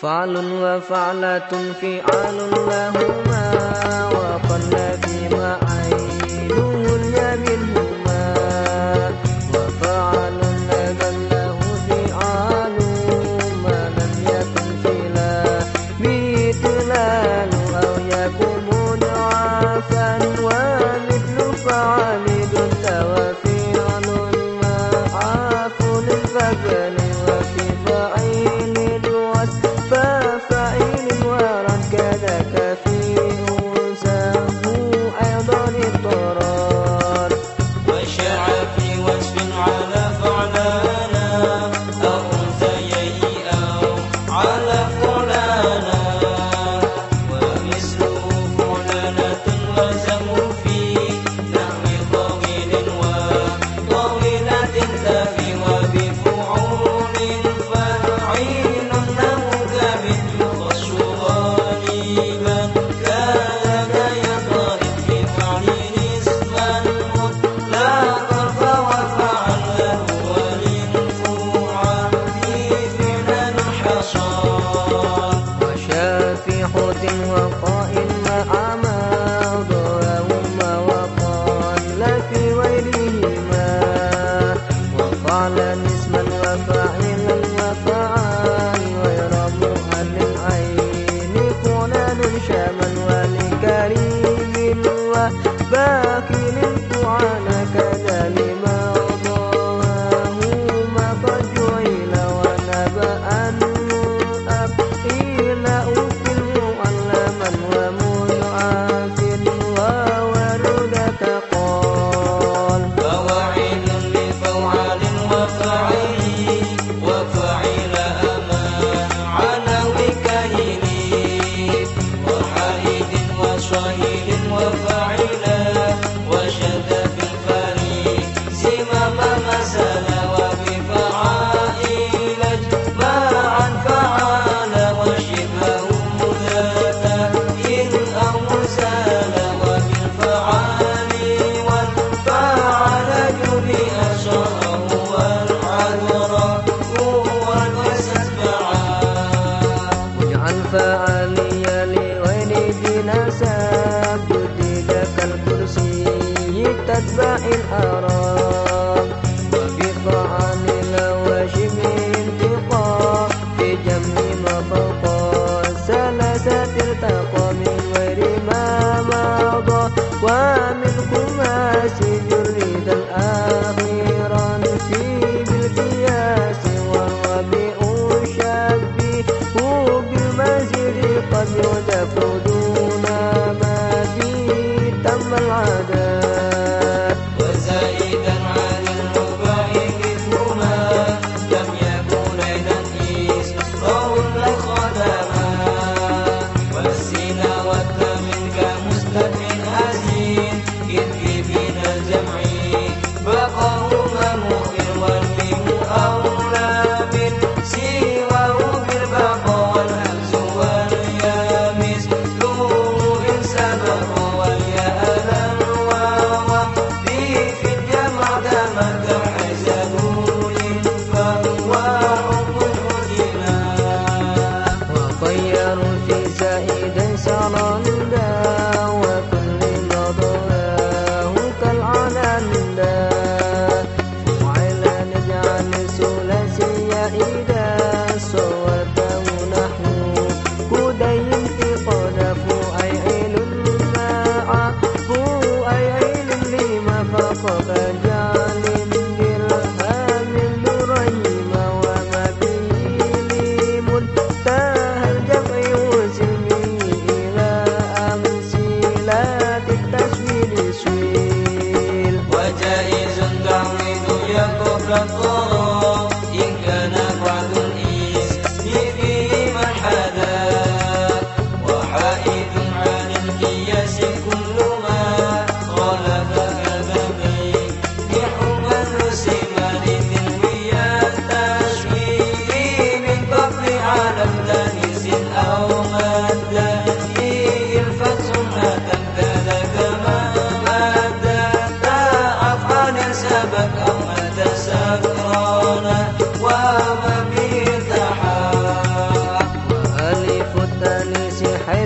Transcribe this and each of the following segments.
فعل وفعلة فعال وهما على نساء تتبع الآراء وبطعام الهوى انتقى في جمع ما فوق. الثلاثة ارتقى من غير ما مضى. ومن خماس جرد الآخرا في بالقياس. وهو بأشبهه بالمزيد قد يدفع دون ما فيه تم العدد Baba.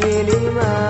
الفور